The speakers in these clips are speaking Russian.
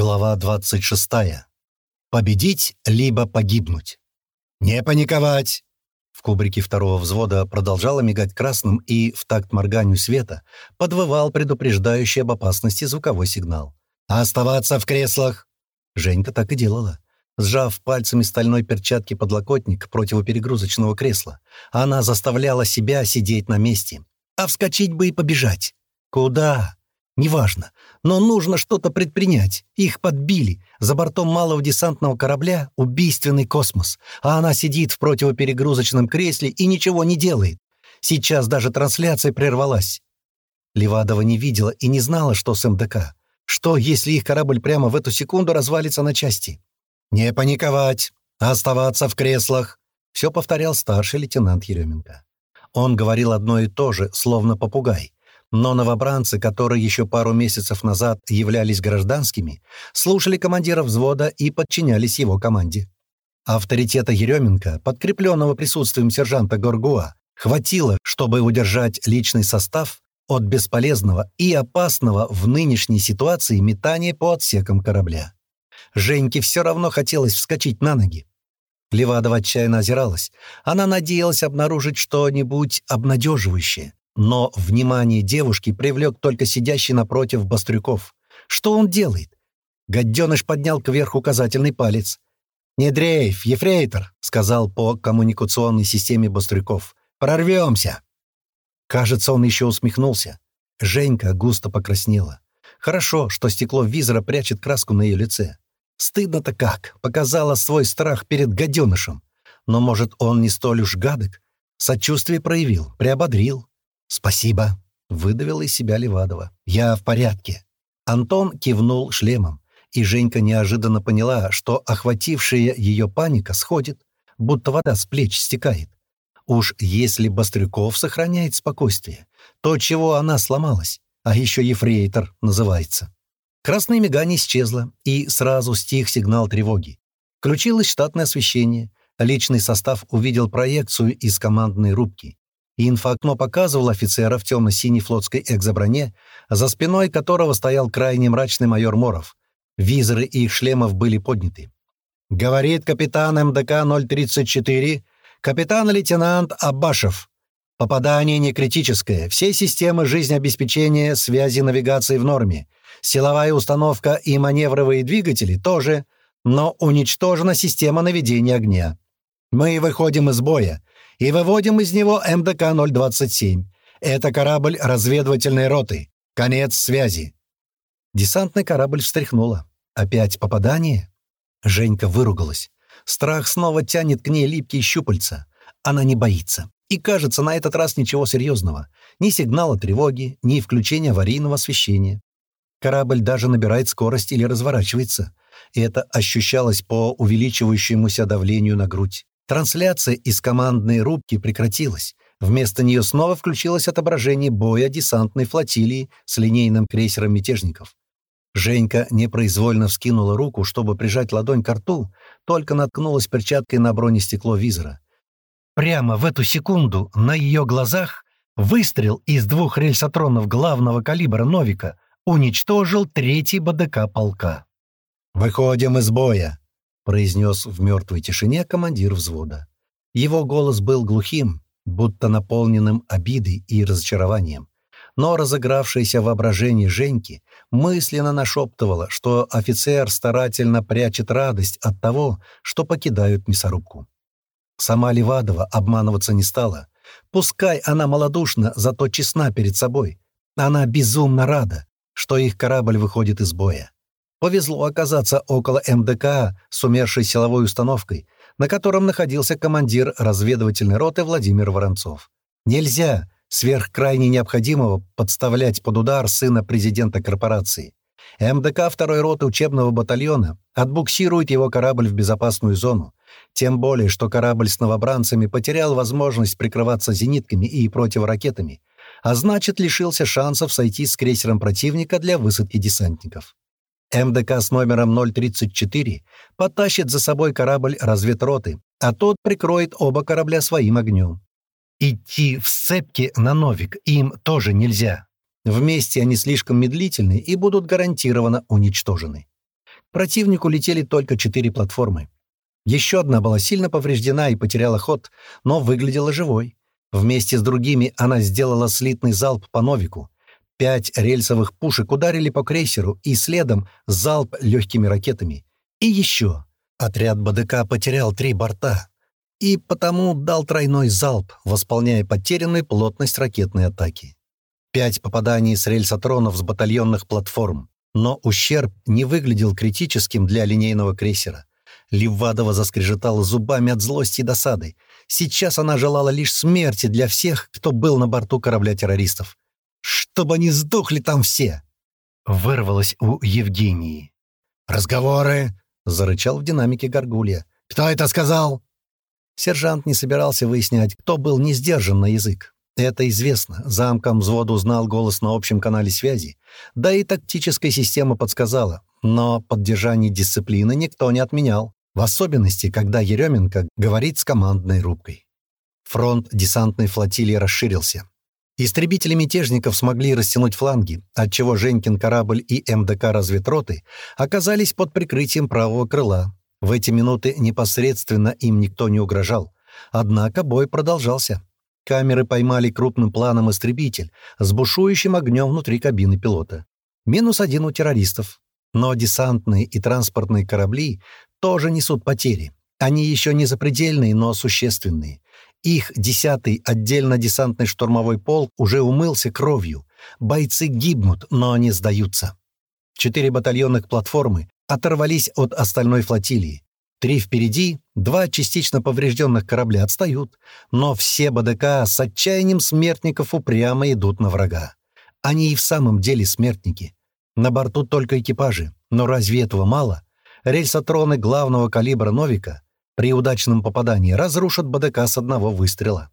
Глава 26. Победить либо погибнуть. «Не паниковать!» В кубрике второго взвода продолжало мигать красным и, в такт морганию света, подвывал предупреждающий об опасности звуковой сигнал. «Оставаться в креслах!» Женька так и делала. Сжав пальцами стальной перчатки подлокотник противоперегрузочного кресла, она заставляла себя сидеть на месте. А вскочить бы и побежать. Куда? Неважно. Но нужно что-то предпринять. Их подбили. За бортом малого десантного корабля убийственный космос. А она сидит в противоперегрузочном кресле и ничего не делает. Сейчас даже трансляция прервалась. Левадова не видела и не знала, что с МДК. Что, если их корабль прямо в эту секунду развалится на части? «Не паниковать! Оставаться в креслах!» Все повторял старший лейтенант Еременко. Он говорил одно и то же, словно попугай. Но новобранцы, которые еще пару месяцев назад являлись гражданскими, слушали командира взвода и подчинялись его команде. Авторитета Еременко, подкрепленного присутствием сержанта Горгуа, хватило, чтобы удержать личный состав от бесполезного и опасного в нынешней ситуации метания по отсекам корабля. Женьке все равно хотелось вскочить на ноги. Левадова отчаянно озиралась. Она надеялась обнаружить что-нибудь обнадеживающее. Но внимание девушки привлек только сидящий напротив Бастрюков. Что он делает? Гаденыш поднял кверх указательный палец. «Не дрейф, ефрейтор», — сказал по коммуникационной системе Бастрюков. «Прорвемся». Кажется, он еще усмехнулся. Женька густо покраснела. Хорошо, что стекло визора прячет краску на ее лице. Стыдно-то как, показала свой страх перед гаденышем. Но, может, он не столь уж гадок? Сочувствие проявил, приободрил. «Спасибо», — выдавила из себя Левадова. «Я в порядке». Антон кивнул шлемом, и Женька неожиданно поняла, что охватившая ее паника сходит, будто вода с плеч стекает. Уж если Бастрюков сохраняет спокойствие, то чего она сломалась, а еще ефрейтор называется. Красное мигание исчезло, и сразу стих сигнал тревоги. Включилось штатное освещение. Личный состав увидел проекцию из командной рубки и инфоокно показывал офицера в темно-синей флотской экзоброне, за спиной которого стоял крайне мрачный майор Моров. Визоры их шлемов были подняты. «Говорит капитан МДК-034, капитан-лейтенант Аббашев. Попадание не критическое, все системы жизнеобеспечения, связи, навигации в норме, силовая установка и маневровые двигатели тоже, но уничтожена система наведения огня. Мы выходим из боя и выводим из него МДК-027. Это корабль разведывательной роты. Конец связи». Десантный корабль встряхнуло. «Опять попадание?» Женька выругалась. Страх снова тянет к ней липкие щупальца. Она не боится. И кажется, на этот раз ничего серьезного. Ни сигнала тревоги, ни включения аварийного освещения. Корабль даже набирает скорость или разворачивается. И это ощущалось по увеличивающемуся давлению на грудь. Трансляция из командной рубки прекратилась. Вместо нее снова включилось отображение боя десантной флотилии с линейным крейсером мятежников. Женька непроизвольно вскинула руку, чтобы прижать ладонь к рту, только наткнулась перчаткой на бронестекло визора. Прямо в эту секунду на ее глазах выстрел из двух рельсотронов главного калибра «Новика» уничтожил третий БДК полка. «Выходим из боя», произнес в мертвой тишине командир взвода. Его голос был глухим, будто наполненным обидой и разочарованием. Но разыгравшееся воображение Женьки мысленно нашептывало, что офицер старательно прячет радость от того, что покидают мясорубку. Сама Левадова обманываться не стала. Пускай она малодушна, зато честна перед собой. Она безумно рада, что их корабль выходит из боя. Повезло оказаться около МДК с умершей силовой установкой, на котором находился командир разведывательной роты Владимир Воронцов. Нельзя сверхкрайне необходимого подставлять под удар сына президента корпорации. МДК второй роты учебного батальона отбуксирует его корабль в безопасную зону, тем более, что корабль с новобранцами потерял возможность прикрываться зенитками и противоракетами, а значит, лишился шансов сойти с крейсером противника для высадки десантников. МДК с номером 034 потащит за собой корабль разведроты, а тот прикроет оба корабля своим огнем. Идти в сцепке на Новик им тоже нельзя. Вместе они слишком медлительны и будут гарантированно уничтожены. Противнику летели только четыре платформы. Еще одна была сильно повреждена и потеряла ход, но выглядела живой. Вместе с другими она сделала слитный залп по Новику. Пять рельсовых пушек ударили по крейсеру, и следом залп легкими ракетами. И еще. Отряд БДК потерял три борта. И потому дал тройной залп, восполняя потерянную плотность ракетной атаки. Пять попаданий с рельсотронов с батальонных платформ. Но ущерб не выглядел критическим для линейного крейсера. Левадова заскрежетала зубами от злости и досады. Сейчас она желала лишь смерти для всех, кто был на борту корабля террористов. «Чтобы они сдохли там все!» Вырвалось у Евгении. «Разговоры!» — зарычал в динамике Горгулья. «Кто это сказал?» Сержант не собирался выяснять, кто был не сдержан на язык. Это известно. Замком взвода узнал голос на общем канале связи. Да и тактическая система подсказала. Но поддержание дисциплины никто не отменял. В особенности, когда Еременко говорит с командной рубкой. Фронт десантной флотилии расширился. Истребители мятежников смогли растянуть фланги, отчего Женькин корабль и МДК разведроты оказались под прикрытием правого крыла. В эти минуты непосредственно им никто не угрожал. Однако бой продолжался. Камеры поймали крупным планом истребитель с бушующим огнем внутри кабины пилота. Минус один у террористов. Но десантные и транспортные корабли тоже несут потери. Они еще не запредельные, но существенные. Их десятый отдельно-десантный штурмовой полк уже умылся кровью. Бойцы гибнут, но они сдаются. Четыре батальонных платформы оторвались от остальной флотилии. Три впереди, два частично поврежденных корабля отстают, но все БДК с отчаянием смертников упрямо идут на врага. Они и в самом деле смертники. На борту только экипажи, но разве этого мало? Рельсотроны главного калибра «Новика» при удачном попадании разрушат БДК с одного выстрела.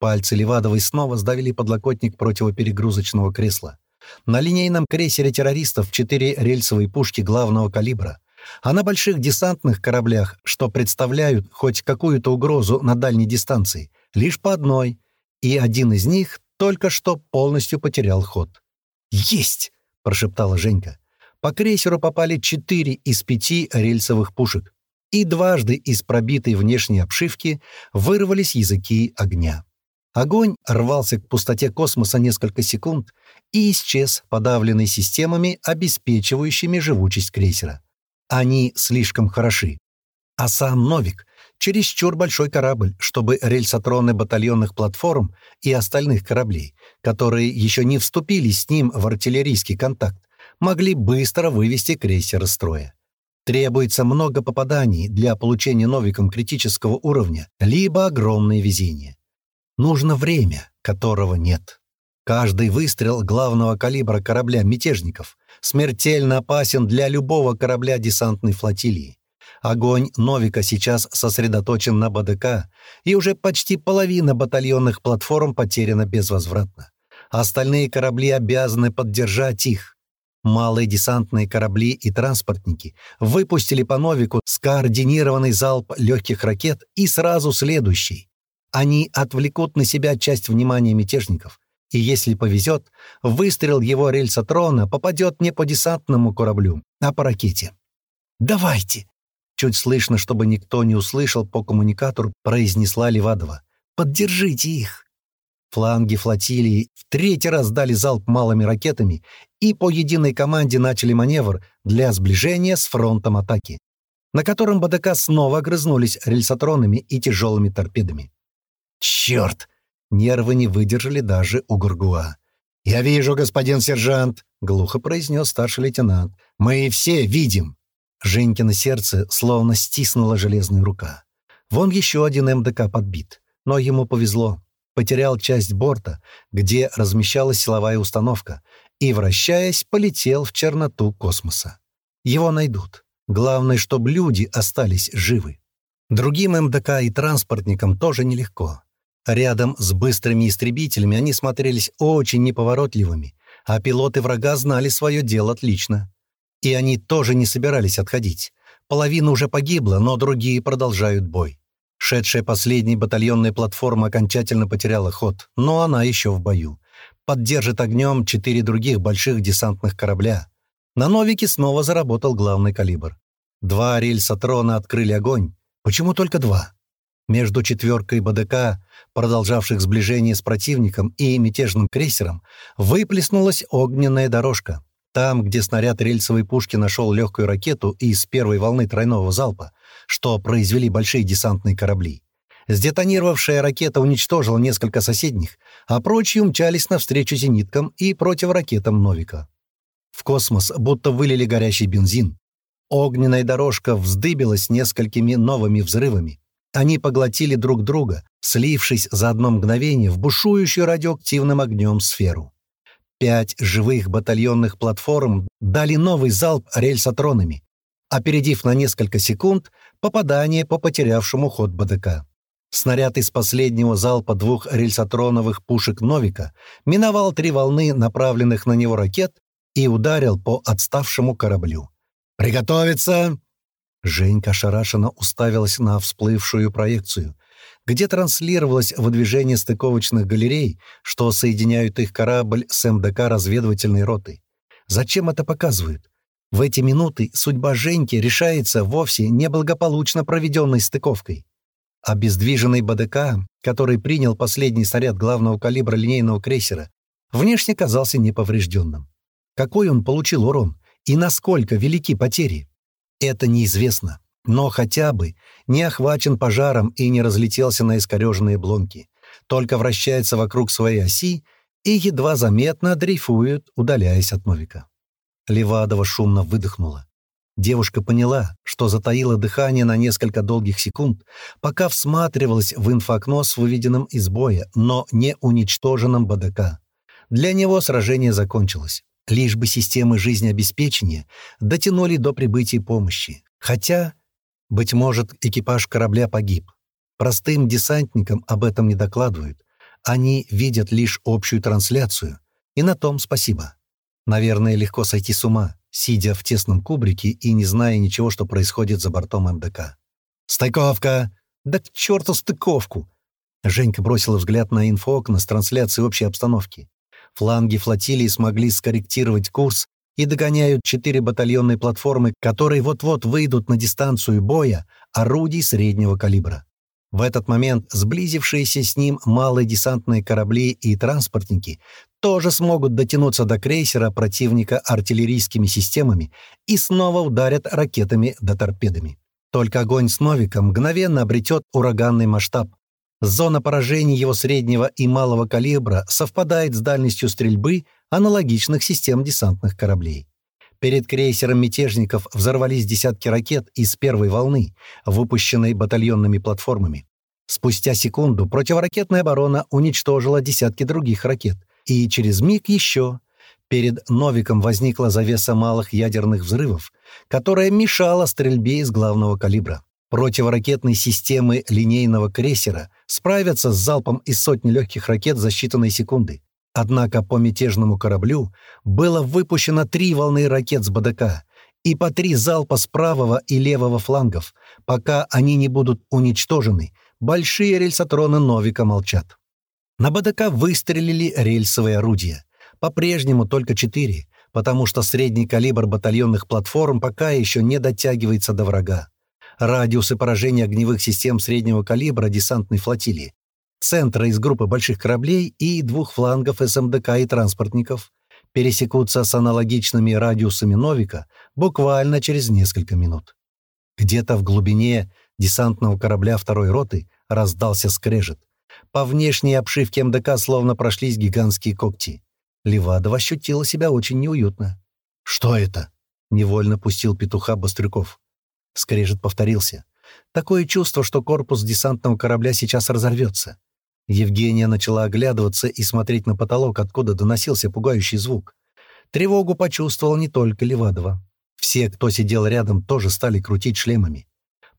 Пальцы Левадовой снова сдавили подлокотник противоперегрузочного кресла. На линейном крейсере террористов четыре рельсовые пушки главного калибра, а на больших десантных кораблях, что представляют хоть какую-то угрозу на дальней дистанции, лишь по одной, и один из них только что полностью потерял ход. «Есть!» — прошептала Женька. По крейсеру попали четыре из пяти рельсовых пушек, и дважды из пробитой внешней обшивки вырвались языки огня. Огонь рвался к пустоте космоса несколько секунд и исчез, подавленный системами, обеспечивающими живучесть крейсера. Они слишком хороши. А сам Новик — чересчур большой корабль, чтобы рельсотроны батальонных платформ и остальных кораблей, которые еще не вступили с ним в артиллерийский контакт, могли быстро вывести крейсер из строя. Требуется много попаданий для получения новиком критического уровня, либо огромное везение. Нужно время, которого нет. Каждый выстрел главного калибра корабля мятежников смертельно опасен для любого корабля десантной флотилии. Огонь Новика сейчас сосредоточен на БДК, и уже почти половина батальонных платформ потеряна безвозвратно. Остальные корабли обязаны поддержать их. Малые десантные корабли и транспортники выпустили по Новику скоординированный залп легких ракет и сразу следующий. Они отвлекут на себя часть внимания мятежников, и если повезет, выстрел его рельсотрона попадет не по десантному кораблю, а по ракете. «Давайте!» Чуть слышно, чтобы никто не услышал по коммуникатору, произнесла Левадова. «Поддержите их!» Фланги флотилии в третий раз дали залп малыми ракетами и по единой команде начали маневр для сближения с фронтом атаки, на котором БДК снова огрызнулись рельсотронами и тяжелыми торпедами. «Черт!» Нервы не выдержали даже у Гургуа. «Я вижу, господин сержант», — глухо произнес старший лейтенант. «Мы все видим». Женькино сердце словно стиснула железная рука. Вон еще один МДК подбит. Но ему повезло потерял часть борта, где размещалась силовая установка, и, вращаясь, полетел в черноту космоса. Его найдут. Главное, чтобы люди остались живы. Другим МДК и транспортникам тоже нелегко. Рядом с быстрыми истребителями они смотрелись очень неповоротливыми, а пилоты врага знали свое дело отлично. И они тоже не собирались отходить. Половина уже погибла, но другие продолжают бой. Шедшая последней батальонная платформа окончательно потеряла ход, но она еще в бою. Поддержит огнем четыре других больших десантных корабля. На «Новике» снова заработал главный калибр. Два рельса трона открыли огонь. Почему только два? Между четверкой БДК, продолжавших сближение с противником, и мятежным крейсером, выплеснулась огненная дорожка. Там, где снаряд рельсовой пушки нашел легкую ракету из первой волны тройного залпа, что произвели большие десантные корабли. Сдетонировавшая ракета уничтожила несколько соседних, а прочие умчались навстречу зениткам и противоракетам «Новика». В космос будто вылили горящий бензин. Огненная дорожка вздыбилась несколькими новыми взрывами. Они поглотили друг друга, слившись за одно мгновение в бушующую радиоактивным огнем сферу. Пять живых батальонных платформ дали новый залп рельсотронами, опередив на несколько секунд попадание по потерявшему ход БДК. Снаряд из последнего залпа двух рельсотроновых пушек «Новика» миновал три волны направленных на него ракет и ударил по отставшему кораблю. «Приготовиться!» Женька ошарашенно уставилась на всплывшую проекцию где транслировалось выдвижение стыковочных галерей, что соединяют их корабль с МДК разведывательной ротой. Зачем это показывают? В эти минуты судьба Женьки решается вовсе неблагополучно проведенной стыковкой. Обездвиженный БДК, который принял последний снаряд главного калибра линейного крейсера, внешне казался неповрежденным. Какой он получил урон и насколько велики потери? Это неизвестно но хотя бы не охвачен пожаром и не разлетелся на искореженные блонки, только вращается вокруг своей оси и едва заметно дрейфует, удаляясь от Новика. Левадова шумно выдохнула. Девушка поняла, что затаила дыхание на несколько долгих секунд, пока всматривалась в инфокно с выведенным из боя, но не уничтоженным БДК. Для него сражение закончилось. Лишь бы системы жизнеобеспечения дотянули до прибытия помощи. Хотя быть может, экипаж корабля погиб. Простым десантникам об этом не докладывают. Они видят лишь общую трансляцию. И на том спасибо. Наверное, легко сойти с ума, сидя в тесном кубрике и не зная ничего, что происходит за бортом МДК. «Стыковка! Да к черту стыковку!» Женька бросила взгляд на инфоокна с трансляцией общей обстановки. Фланги флотилии смогли скорректировать курс и догоняют четыре батальонные платформы, которые вот-вот выйдут на дистанцию боя орудий среднего калибра. В этот момент сблизившиеся с ним малые десантные корабли и транспортники тоже смогут дотянуться до крейсера противника артиллерийскими системами и снова ударят ракетами да торпедами. Только огонь с Новиком мгновенно обретет ураганный масштаб. Зона поражения его среднего и малого калибра совпадает с дальностью стрельбы аналогичных систем десантных кораблей. Перед крейсером мятежников взорвались десятки ракет из первой волны, выпущенной батальонными платформами. Спустя секунду противоракетная оборона уничтожила десятки других ракет, и через миг еще. Перед «Новиком» возникла завеса малых ядерных взрывов, которая мешала стрельбе из главного калибра. Противоракетные системы линейного крейсера справятся с залпом из сотни легких ракет за считанные секунды. Однако по мятежному кораблю было выпущено три волны ракет с БДК и по три залпа с правого и левого флангов. Пока они не будут уничтожены, большие рельсотроны Новика молчат. На БДК выстрелили рельсовые орудия. По-прежнему только четыре, потому что средний калибр батальонных платформ пока еще не дотягивается до врага. Радиусы поражения огневых систем среднего калибра десантной флотилии центра из группы больших кораблей и двух флангов СМДК и транспортников пересекутся с аналогичными радиусами Новика буквально через несколько минут. Где-то в глубине десантного корабля второй роты раздался скрежет. По внешней обшивке МДК словно прошлись гигантские когти. Левадова ощутила себя очень неуютно. «Что это?» — невольно пустил петуха Бострюков. Скрежет повторился. Такое чувство, что корпус десантного корабля сейчас разорвется. Евгения начала оглядываться и смотреть на потолок, откуда доносился пугающий звук. Тревогу почувствовал не только Левадова. Все, кто сидел рядом, тоже стали крутить шлемами.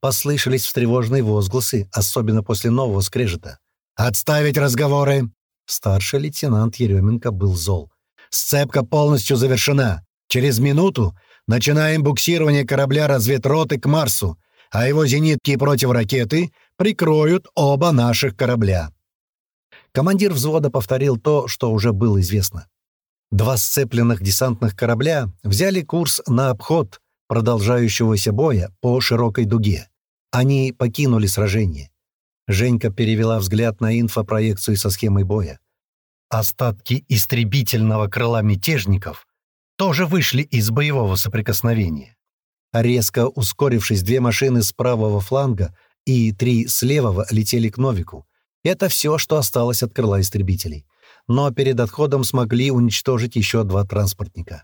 Послышались встревоженные возгласы, особенно после нового скрежета. «Отставить разговоры!» Старший лейтенант Еременко был зол. «Сцепка полностью завершена. Через минуту начинаем буксирование корабля разведроты к Марсу, а его зенитки и противоракеты прикроют оба наших корабля». Командир взвода повторил то, что уже было известно. Два сцепленных десантных корабля взяли курс на обход продолжающегося боя по широкой дуге. Они покинули сражение. Женька перевела взгляд на инфопроекцию со схемой боя. Остатки истребительного крыла мятежников тоже вышли из боевого соприкосновения. Резко ускорившись, две машины с правого фланга и три с левого летели к Новику. Это все, что осталось от крыла истребителей. Но перед отходом смогли уничтожить еще два транспортника.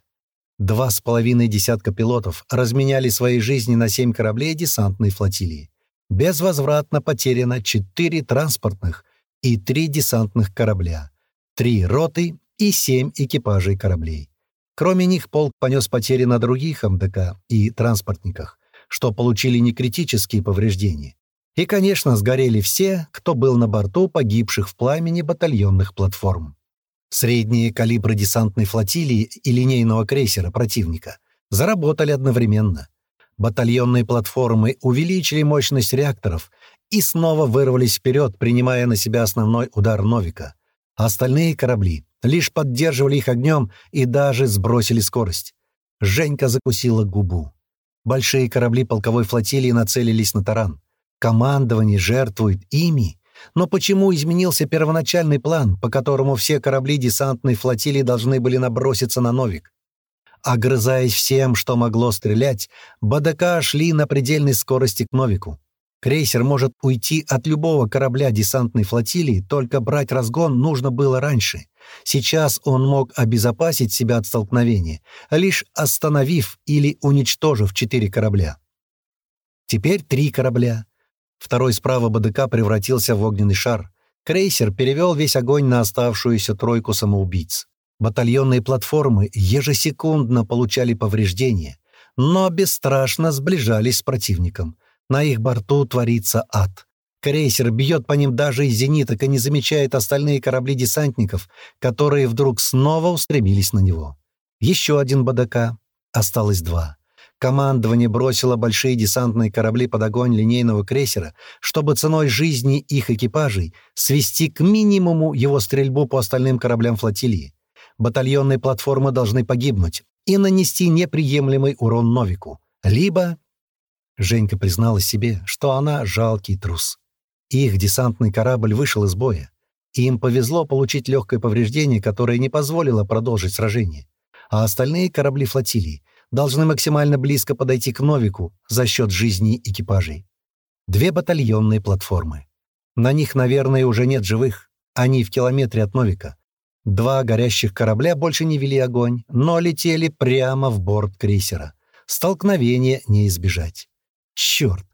Два с половиной десятка пилотов разменяли свои жизни на семь кораблей десантной флотилии. Безвозвратно потеряно четыре транспортных и три десантных корабля, три роты и семь экипажей кораблей. Кроме них полк понес потери на других МДК и транспортниках, что получили некритические повреждения. И, конечно, сгорели все, кто был на борту погибших в пламени батальонных платформ. Средние калибры десантной флотилии и линейного крейсера противника заработали одновременно. Батальонные платформы увеличили мощность реакторов и снова вырвались вперед, принимая на себя основной удар «Новика». Остальные корабли лишь поддерживали их огнем и даже сбросили скорость. Женька закусила губу. Большие корабли полковой флотилии нацелились на таран. Командование жертвует ими. Но почему изменился первоначальный план, по которому все корабли десантной флотилии должны были наброситься на Новик? Огрызаясь всем, что могло стрелять, БДК шли на предельной скорости к Новику. Крейсер может уйти от любого корабля десантной флотилии, только брать разгон нужно было раньше. Сейчас он мог обезопасить себя от столкновения, лишь остановив или уничтожив четыре корабля. Теперь три корабля. Второй справа БДК превратился в огненный шар. Крейсер перевел весь огонь на оставшуюся тройку самоубийц. Батальонные платформы ежесекундно получали повреждения, но бесстрашно сближались с противником. На их борту творится ад. Крейсер бьет по ним даже из зениток и не замечает остальные корабли десантников, которые вдруг снова устремились на него. Еще один БДК. Осталось два. Командование бросило большие десантные корабли под огонь линейного крейсера, чтобы ценой жизни их экипажей свести к минимуму его стрельбу по остальным кораблям флотилии. Батальонные платформы должны погибнуть и нанести неприемлемый урон Новику. Либо Женька признала себе, что она жалкий трус. Их десантный корабль вышел из боя. И им повезло получить легкое повреждение, которое не позволило продолжить сражение. А остальные корабли флотилии должны максимально близко подойти к Новику за счет жизни экипажей. Две батальонные платформы. На них, наверное, уже нет живых. Они в километре от Новика. Два горящих корабля больше не вели огонь, но летели прямо в борт крейсера. Столкновения не избежать. Черт!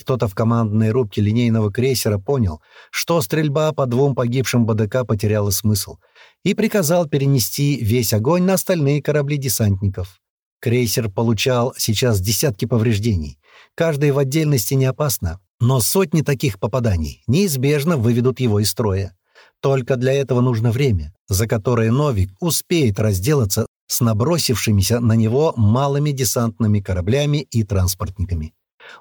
Кто-то в командной рубке линейного крейсера понял, что стрельба по двум погибшим БДК потеряла смысл, и приказал перенести весь огонь на остальные корабли десантников. Крейсер получал сейчас десятки повреждений. Каждая в отдельности не опасна, но сотни таких попаданий неизбежно выведут его из строя. Только для этого нужно время, за которое Новик успеет разделаться с набросившимися на него малыми десантными кораблями и транспортниками.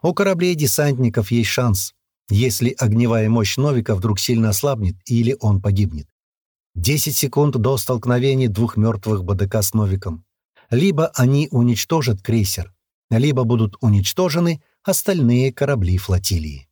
У кораблей десантников есть шанс, если огневая мощь Новика вдруг сильно ослабнет или он погибнет. 10 секунд до столкновения двух мертвых БДК с Новиком. Либо они уничтожат крейсер, либо будут уничтожены остальные корабли флотилии.